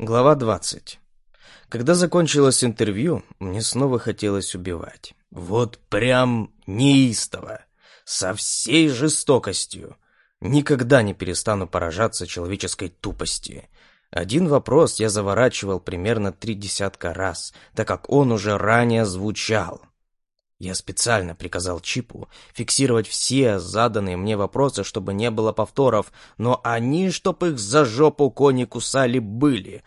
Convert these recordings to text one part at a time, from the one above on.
Глава 20. Когда закончилось интервью, мне снова хотелось убивать. Вот прям неистово, со всей жестокостью. Никогда не перестану поражаться человеческой тупости. Один вопрос я заворачивал примерно три десятка раз, так как он уже ранее звучал. Я специально приказал Чипу фиксировать все заданные мне вопросы, чтобы не было повторов, но они, чтоб их за жопу кони кусали, были.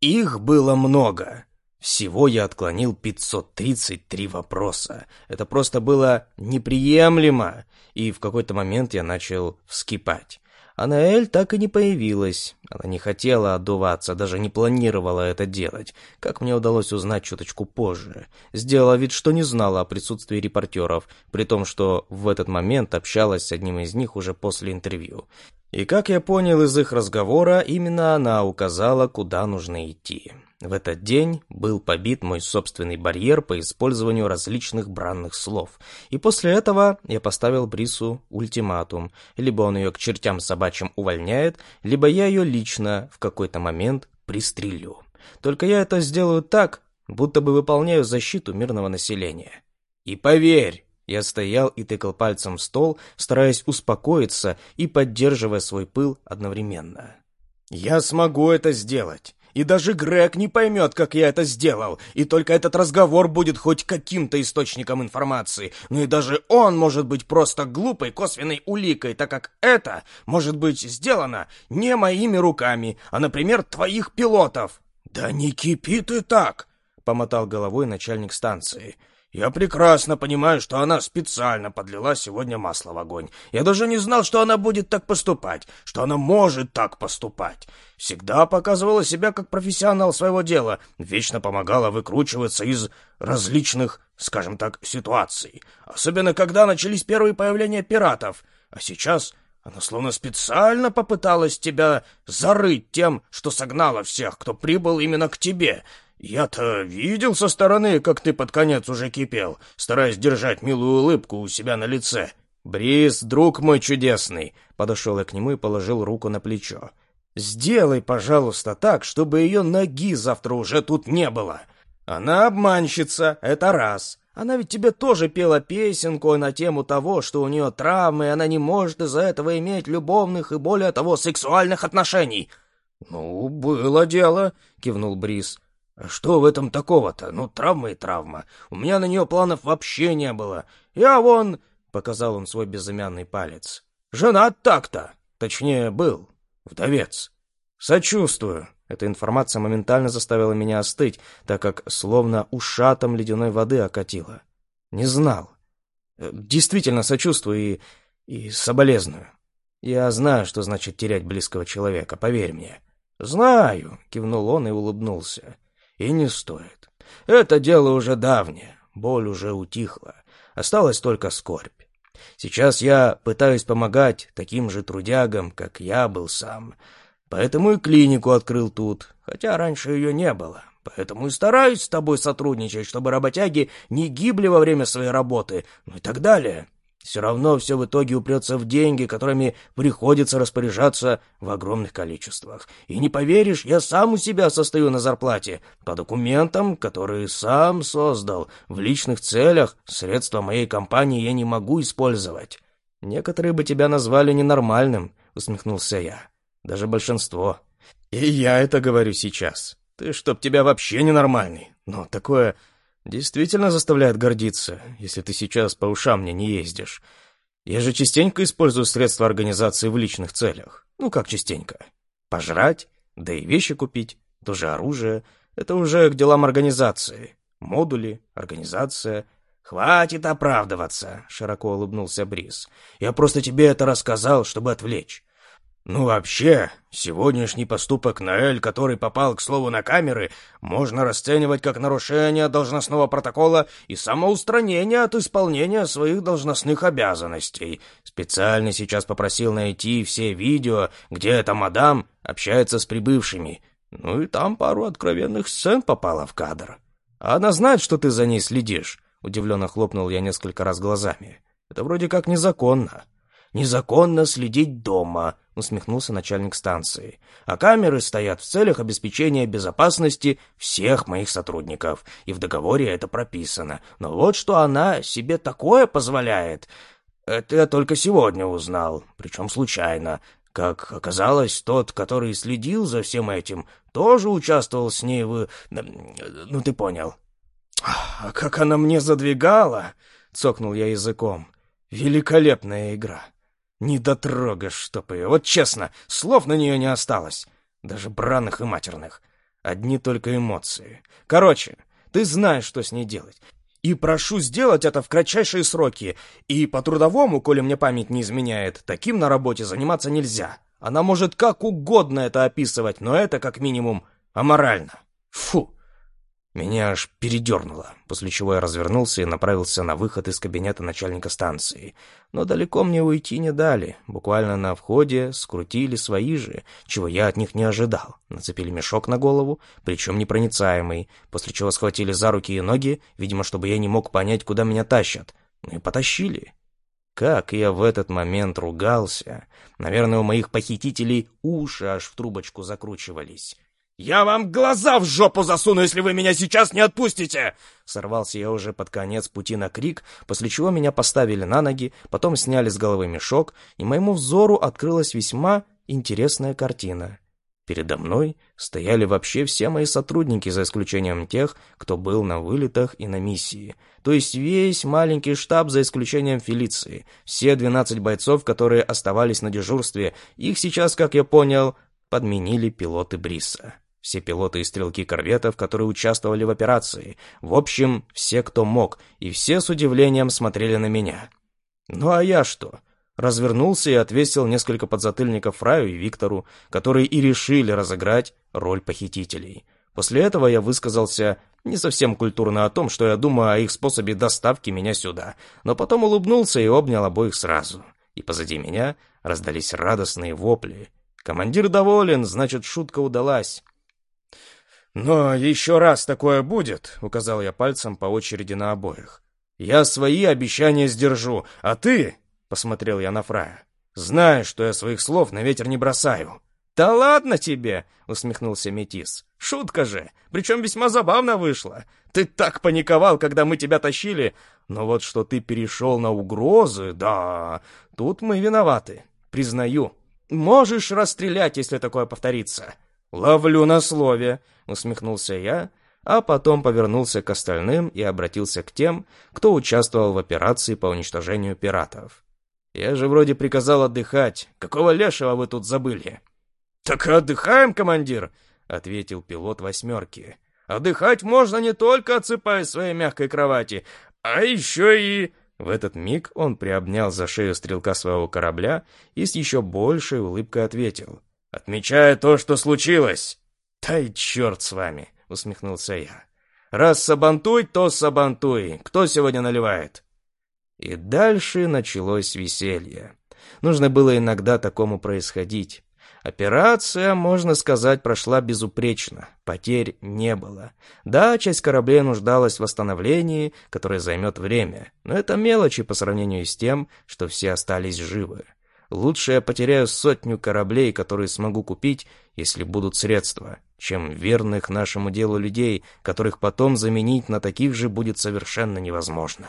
Их было много. Всего я отклонил 533 вопроса. Это просто было неприемлемо, и в какой-то момент я начал вскипать. А Наэль так и не появилась. Она не хотела отдуваться, даже не планировала это делать, как мне удалось узнать чуточку позже. Сделала вид, что не знала о присутствии репортеров, при том, что в этот момент общалась с одним из них уже после интервью. И как я понял из их разговора, именно она указала, куда нужно идти. В этот день был побит мой собственный барьер по использованию различных бранных слов. И после этого я поставил Брису ультиматум. Либо он ее к чертям собачьим увольняет, либо я ее лично в какой-то момент пристрелю. Только я это сделаю так, будто бы выполняю защиту мирного населения. И поверь, я стоял и тыкал пальцем в стол, стараясь успокоиться и поддерживая свой пыл одновременно. «Я смогу это сделать. И даже Грег не поймет, как я это сделал, и только этот разговор будет хоть каким-то источником информации. Ну и даже он может быть просто глупой косвенной уликой, так как это может быть сделано не моими руками, а, например, твоих пилотов. «Да не кипи ты так!» — помотал головой начальник станции. «Я прекрасно понимаю, что она специально подлила сегодня масло в огонь. Я даже не знал, что она будет так поступать, что она может так поступать. Всегда показывала себя как профессионал своего дела, вечно помогала выкручиваться из различных, скажем так, ситуаций. Особенно, когда начались первые появления пиратов. А сейчас она словно специально попыталась тебя зарыть тем, что согнала всех, кто прибыл именно к тебе». «Я-то видел со стороны, как ты под конец уже кипел, стараясь держать милую улыбку у себя на лице. Брис, друг мой чудесный!» Подошел я к нему и положил руку на плечо. «Сделай, пожалуйста, так, чтобы ее ноги завтра уже тут не было. Она обманщица, это раз. Она ведь тебе тоже пела песенку на тему того, что у нее травмы, и она не может из-за этого иметь любовных и, более того, сексуальных отношений». «Ну, было дело», — кивнул Брис. А что в этом такого-то? Ну, травма и травма. У меня на нее планов вообще не было. Я вон...» — показал он свой безымянный палец. «Женат так-то. Точнее, был. Вдовец. Сочувствую». Эта информация моментально заставила меня остыть, так как словно ушатом ледяной воды окатила. Не знал. Э, действительно сочувствую и... и соболезную. Я знаю, что значит терять близкого человека, поверь мне. «Знаю», — кивнул он и улыбнулся. И не стоит. Это дело уже давнее, боль уже утихла. Осталась только скорбь. Сейчас я пытаюсь помогать таким же трудягам, как я был сам. Поэтому и клинику открыл тут, хотя раньше ее не было. Поэтому и стараюсь с тобой сотрудничать, чтобы работяги не гибли во время своей работы, ну и так далее. Все равно все в итоге упрется в деньги, которыми приходится распоряжаться в огромных количествах. И не поверишь, я сам у себя состою на зарплате, по документам, которые сам создал. В личных целях средства моей компании я не могу использовать. Некоторые бы тебя назвали ненормальным, усмехнулся я. Даже большинство. И я это говорю сейчас. Ты чтоб тебя вообще ненормальный. Но такое Действительно заставляет гордиться, если ты сейчас по ушам мне не ездишь. Я же частенько использую средства организации в личных целях. Ну, как частенько. Пожрать, да и вещи купить, тоже оружие. Это уже к делам организации. Модули, организация. «Хватит оправдываться», — широко улыбнулся Брис. «Я просто тебе это рассказал, чтобы отвлечь. Ну вообще, сегодняшний поступок Наэль, который попал, к слову, на камеры, можно расценивать как нарушение должностного протокола и самоустранение от исполнения своих должностных обязанностей. Специально сейчас попросил найти все видео, где эта мадам общается с прибывшими. Ну и там пару откровенных сцен попала в кадр. А она знает, что ты за ней следишь. Удивленно хлопнул я несколько раз глазами. Это вроде как незаконно. Незаконно следить дома», — усмехнулся начальник станции. «А камеры стоят в целях обеспечения безопасности всех моих сотрудников, и в договоре это прописано. Но вот что она себе такое позволяет, это я только сегодня узнал, причем случайно. Как оказалось, тот, который следил за всем этим, тоже участвовал с ней в... Ну, ты понял». «А как она мне задвигала!» — цокнул я языком. «Великолепная игра!» Недотрога, чтоб ее. Вот честно, слов на нее не осталось. Даже бранных и матерных. Одни только эмоции. Короче, ты знаешь, что с ней делать. И прошу сделать это в кратчайшие сроки. И по трудовому, коли мне память не изменяет, таким на работе заниматься нельзя. Она может как угодно это описывать, но это как минимум аморально. Фу! Меня аж передернуло, после чего я развернулся и направился на выход из кабинета начальника станции. Но далеко мне уйти не дали. Буквально на входе скрутили свои же, чего я от них не ожидал. Нацепили мешок на голову, причем непроницаемый, после чего схватили за руки и ноги, видимо, чтобы я не мог понять, куда меня тащат. Ну и потащили. Как я в этот момент ругался. Наверное, у моих похитителей уши аж в трубочку закручивались. «Я вам глаза в жопу засуну, если вы меня сейчас не отпустите!» Сорвался я уже под конец пути на крик, после чего меня поставили на ноги, потом сняли с головы мешок, и моему взору открылась весьма интересная картина. Передо мной стояли вообще все мои сотрудники, за исключением тех, кто был на вылетах и на миссии. То есть весь маленький штаб, за исключением Фелиции. Все 12 бойцов, которые оставались на дежурстве, их сейчас, как я понял, подменили пилоты Бриса все пилоты и стрелки корветов, которые участвовали в операции. В общем, все, кто мог, и все с удивлением смотрели на меня. Ну а я что? Развернулся и отвесил несколько подзатыльников Фраю и Виктору, которые и решили разыграть роль похитителей. После этого я высказался не совсем культурно о том, что я думаю о их способе доставки меня сюда, но потом улыбнулся и обнял обоих сразу. И позади меня раздались радостные вопли. Командир доволен, значит, шутка удалась. «Но еще раз такое будет», — указал я пальцем по очереди на обоих. «Я свои обещания сдержу, а ты...» — посмотрел я на Фрая. «Знаешь, что я своих слов на ветер не бросаю». «Да ладно тебе!» — усмехнулся Метис. «Шутка же! Причем весьма забавно вышло. Ты так паниковал, когда мы тебя тащили. Но вот что ты перешел на угрозы, да, тут мы виноваты. Признаю. Можешь расстрелять, если такое повторится». «Ловлю на слове», — усмехнулся я, а потом повернулся к остальным и обратился к тем, кто участвовал в операции по уничтожению пиратов. «Я же вроде приказал отдыхать. Какого лешего вы тут забыли?» «Так отдыхаем, командир», — ответил пилот «восьмерки». «Отдыхать можно не только отсыпая своей мягкой кровати, а еще и...» В этот миг он приобнял за шею стрелка своего корабля и с еще большей улыбкой ответил. «Отмечая то, что случилось!» «Да и черт с вами!» — усмехнулся я. «Раз сабантуй, то сабантуй. Кто сегодня наливает?» И дальше началось веселье. Нужно было иногда такому происходить. Операция, можно сказать, прошла безупречно. Потерь не было. Да, часть кораблей нуждалась в восстановлении, которое займет время. Но это мелочи по сравнению с тем, что все остались живы. Лучше я потеряю сотню кораблей, которые смогу купить, если будут средства, чем верных нашему делу людей, которых потом заменить на таких же будет совершенно невозможно.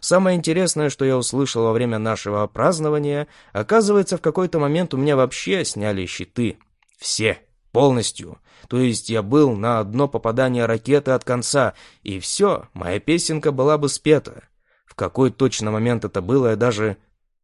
Самое интересное, что я услышал во время нашего празднования, оказывается, в какой-то момент у меня вообще сняли щиты. Все. Полностью. То есть я был на одно попадание ракеты от конца, и все, моя песенка была бы спета. В какой точно момент это было, я даже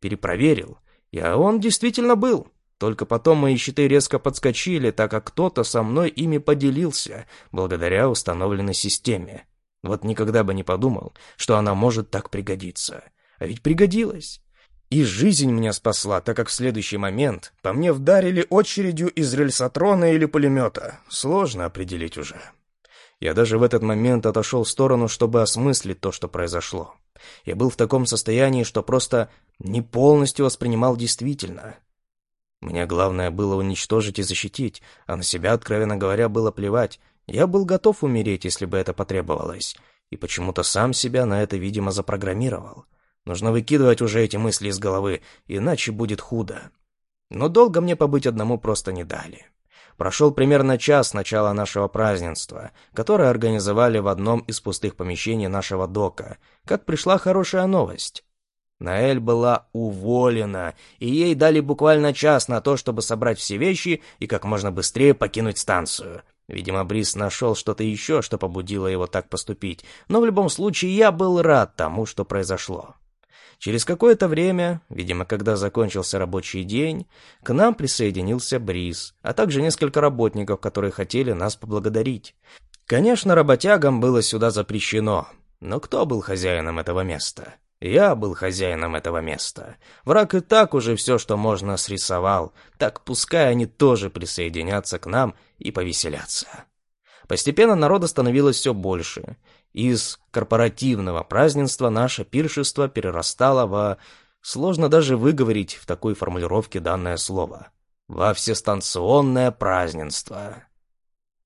перепроверил. И он действительно был. Только потом мои щиты резко подскочили, так как кто-то со мной ими поделился, благодаря установленной системе. Вот никогда бы не подумал, что она может так пригодиться. А ведь пригодилась. И жизнь меня спасла, так как в следующий момент по мне вдарили очередью из рельсотрона или пулемета. Сложно определить уже. Я даже в этот момент отошел в сторону, чтобы осмыслить то, что произошло. Я был в таком состоянии, что просто не полностью воспринимал действительно. Мне главное было уничтожить и защитить, а на себя, откровенно говоря, было плевать. Я был готов умереть, если бы это потребовалось, и почему-то сам себя на это, видимо, запрограммировал. Нужно выкидывать уже эти мысли из головы, иначе будет худо. Но долго мне побыть одному просто не дали. Прошел примерно час с начала нашего празднества, которое организовали в одном из пустых помещений нашего дока, как пришла хорошая новость. Наэль была уволена, и ей дали буквально час на то, чтобы собрать все вещи и как можно быстрее покинуть станцию. Видимо, Брис нашел что-то еще, что побудило его так поступить, но в любом случае я был рад тому, что произошло. Через какое-то время, видимо, когда закончился рабочий день, к нам присоединился Бриз, а также несколько работников, которые хотели нас поблагодарить. Конечно, работягам было сюда запрещено, но кто был хозяином этого места? Я был хозяином этого места. Враг и так уже все, что можно, срисовал, так пускай они тоже присоединятся к нам и повеселятся. Постепенно народа становилось все больше. Из корпоративного празднества наше пиршество перерастало во... Сложно даже выговорить в такой формулировке данное слово. Во всестанционное празднество.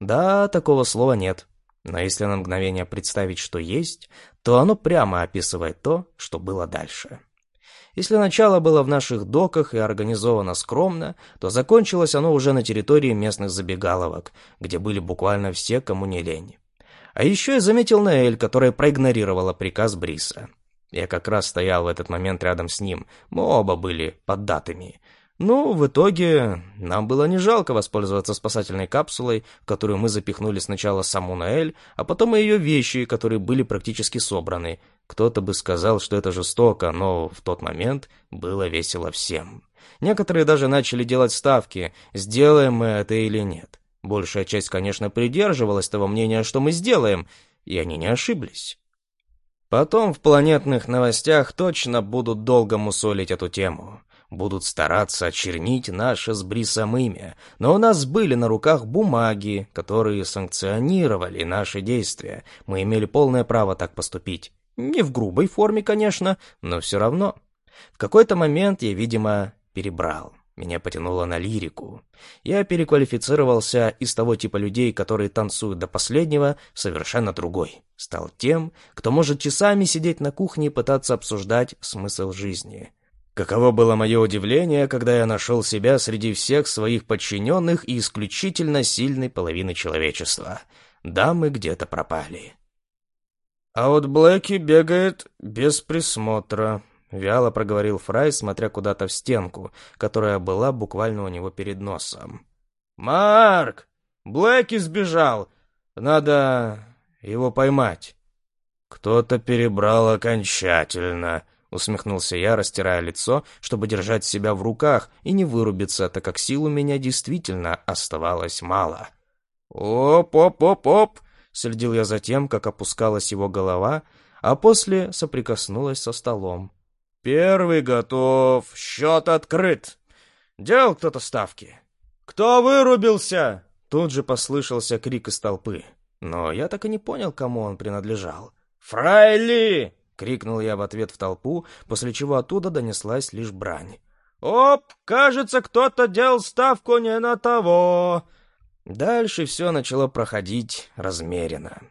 Да, такого слова нет. Но если на мгновение представить, что есть, то оно прямо описывает то, что было дальше. Если начало было в наших доках и организовано скромно, то закончилось оно уже на территории местных забегаловок, где были буквально все, кому не лень. А еще я заметил Наэль, которая проигнорировала приказ Бриса. Я как раз стоял в этот момент рядом с ним, мы оба были поддатыми. Ну, в итоге, нам было не жалко воспользоваться спасательной капсулой, в которую мы запихнули сначала саму Наэль, а потом и ее вещи, которые были практически собраны. Кто-то бы сказал, что это жестоко, но в тот момент было весело всем. Некоторые даже начали делать ставки, сделаем мы это или нет. Большая часть, конечно, придерживалась того мнения, что мы сделаем, и они не ошиблись. Потом в планетных новостях точно будут долго мусолить эту тему будут стараться очернить наше с Брисом имя, но у нас были на руках бумаги, которые санкционировали наши действия. Мы имели полное право так поступить. Не в грубой форме, конечно, но все равно. В какой-то момент я, видимо, перебрал. Меня потянуло на лирику. Я переквалифицировался из того типа людей, которые танцуют до последнего, совершенно другой. Стал тем, кто может часами сидеть на кухне и пытаться обсуждать смысл жизни. Каково было мое удивление, когда я нашел себя среди всех своих подчиненных и исключительно сильной половины человечества. Дамы где-то пропали. «А вот Блэки бегает без присмотра», — вяло проговорил Фрай, смотря куда-то в стенку, которая была буквально у него перед носом. «Марк! Блэки сбежал! Надо его поймать!» «Кто-то перебрал окончательно», Усмехнулся я, растирая лицо, чтобы держать себя в руках и не вырубиться, так как сил у меня действительно оставалось мало. «Оп-оп-оп-оп!» — следил я за тем, как опускалась его голова, а после соприкоснулась со столом. «Первый готов, счет открыт. Делал кто-то ставки?» «Кто вырубился?» Тут же послышался крик из толпы, но я так и не понял, кому он принадлежал. «Фрайли!» Крикнул я в ответ в толпу, после чего оттуда донеслась лишь брань. «Оп, кажется, кто-то делал ставку не на того!» Дальше все начало проходить размеренно.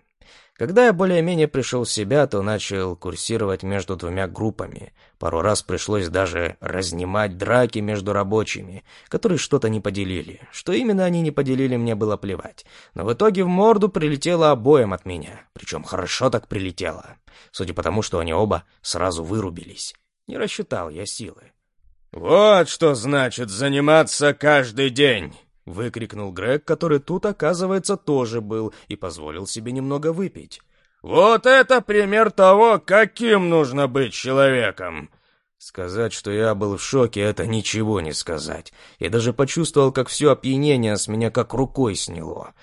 Когда я более-менее пришел в себя, то начал курсировать между двумя группами. Пару раз пришлось даже разнимать драки между рабочими, которые что-то не поделили. Что именно они не поделили, мне было плевать. Но в итоге в морду прилетело обоим от меня. Причем хорошо так прилетело. Судя по тому, что они оба сразу вырубились. Не рассчитал я силы. «Вот что значит заниматься каждый день!» Выкрикнул Грег, который тут, оказывается, тоже был и позволил себе немного выпить. «Вот это пример того, каким нужно быть человеком!» Сказать, что я был в шоке, это ничего не сказать. Я даже почувствовал, как все опьянение с меня как рукой сняло.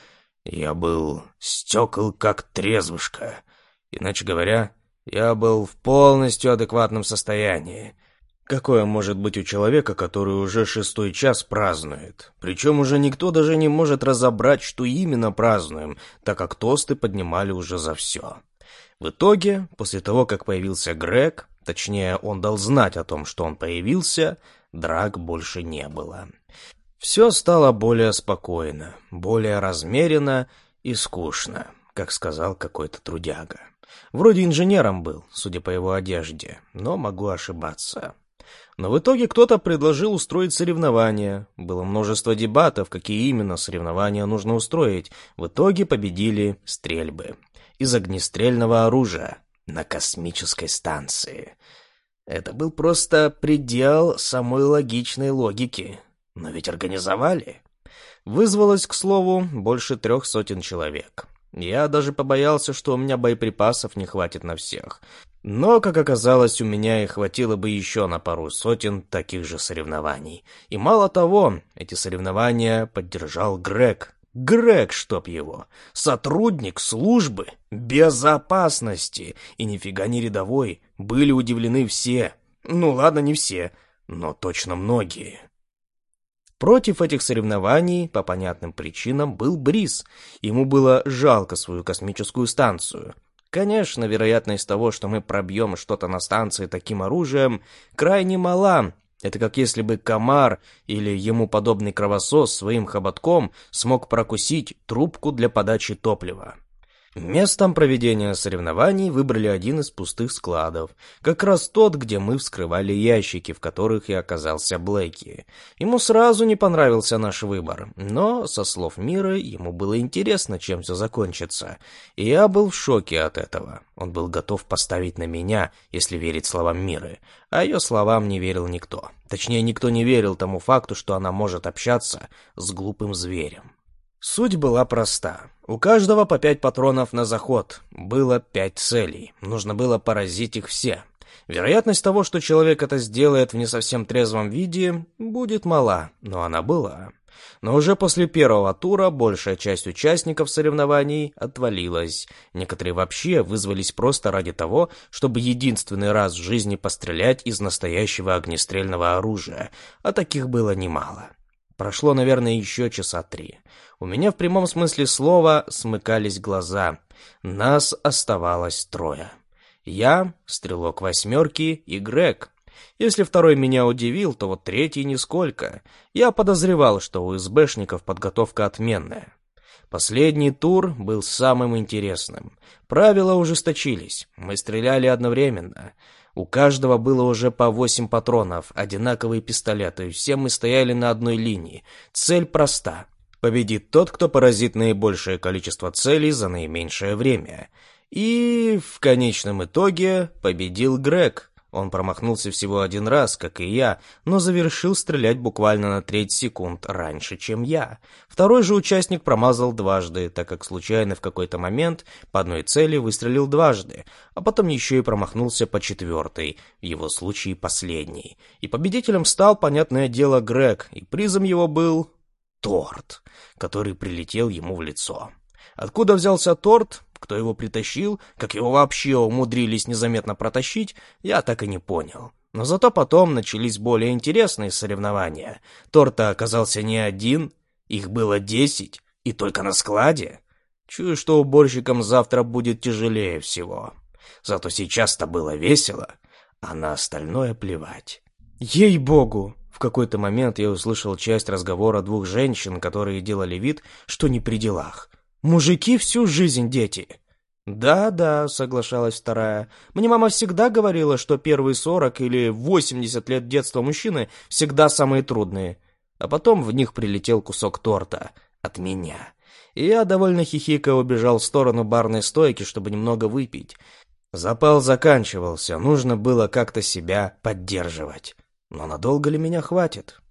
Я был стекол, как трезвушка. Иначе говоря, я был в полностью адекватном состоянии. Какое может быть у человека, который уже шестой час празднует? Причем уже никто даже не может разобрать, что именно празднуем, так как тосты поднимали уже за все. В итоге, после того, как появился Грег, точнее, он дал знать о том, что он появился, драк больше не было. Все стало более спокойно, более размеренно и скучно, как сказал какой-то трудяга. Вроде инженером был, судя по его одежде, но могу ошибаться. Но в итоге кто-то предложил устроить соревнования. Было множество дебатов, какие именно соревнования нужно устроить. В итоге победили стрельбы. Из огнестрельного оружия на космической станции. Это был просто предел самой логичной логики. Но ведь организовали. Вызвалось, к слову, больше трех сотен человек. Я даже побоялся, что у меня боеприпасов не хватит на всех. Но, как оказалось, у меня и хватило бы еще на пару сотен таких же соревнований. И мало того, эти соревнования поддержал Грег. Грег, чтоб его. Сотрудник службы безопасности. И нифига не рядовой. Были удивлены все. Ну ладно, не все, но точно многие. Против этих соревнований, по понятным причинам, был Брис. Ему было жалко свою космическую станцию. Конечно, вероятность того, что мы пробьем что-то на станции таким оружием, крайне мала. Это как если бы комар или ему подобный кровосос своим хоботком смог прокусить трубку для подачи топлива. Местом проведения соревнований выбрали один из пустых складов, как раз тот, где мы вскрывали ящики, в которых и оказался Блэки. Ему сразу не понравился наш выбор, но, со слов Мира, ему было интересно, чем все закончится, и я был в шоке от этого. Он был готов поставить на меня, если верить словам Миры, а ее словам не верил никто. Точнее, никто не верил тому факту, что она может общаться с глупым зверем. Суть была проста. У каждого по пять патронов на заход. Было пять целей. Нужно было поразить их все. Вероятность того, что человек это сделает в не совсем трезвом виде, будет мала, но она была. Но уже после первого тура большая часть участников соревнований отвалилась. Некоторые вообще вызвались просто ради того, чтобы единственный раз в жизни пострелять из настоящего огнестрельного оружия, а таких было немало. Прошло, наверное, еще часа три. У меня в прямом смысле слова смыкались глаза. Нас оставалось трое. Я, стрелок восьмерки и Грег. Если второй меня удивил, то вот третий нисколько. Я подозревал, что у СБшников подготовка отменная. Последний тур был самым интересным. Правила ужесточились. Мы стреляли одновременно. У каждого было уже по восемь патронов, одинаковые пистолеты, все мы стояли на одной линии. Цель проста. Победит тот, кто поразит наибольшее количество целей за наименьшее время. И в конечном итоге победил Грег. Он промахнулся всего один раз, как и я, но завершил стрелять буквально на треть секунд раньше, чем я. Второй же участник промазал дважды, так как случайно в какой-то момент по одной цели выстрелил дважды, а потом еще и промахнулся по четвертой, в его случае последний. И победителем стал, понятное дело, Грег, и призом его был торт, который прилетел ему в лицо. Откуда взялся торт, кто его притащил, как его вообще умудрились незаметно протащить, я так и не понял. Но зато потом начались более интересные соревнования. Торта оказался не один, их было десять, и только на складе. Чую, что уборщикам завтра будет тяжелее всего. Зато сейчас-то было весело, а на остальное плевать. Ей-богу! В какой-то момент я услышал часть разговора двух женщин, которые делали вид, что не при делах. Мужики всю жизнь дети. Да-да, соглашалась вторая. Мне мама всегда говорила, что первые сорок или восемьдесят лет детства мужчины всегда самые трудные. А потом в них прилетел кусок торта. От меня. И я, довольно хихикая, убежал в сторону барной стойки, чтобы немного выпить. Запал заканчивался, нужно было как-то себя поддерживать. Но надолго ли меня хватит?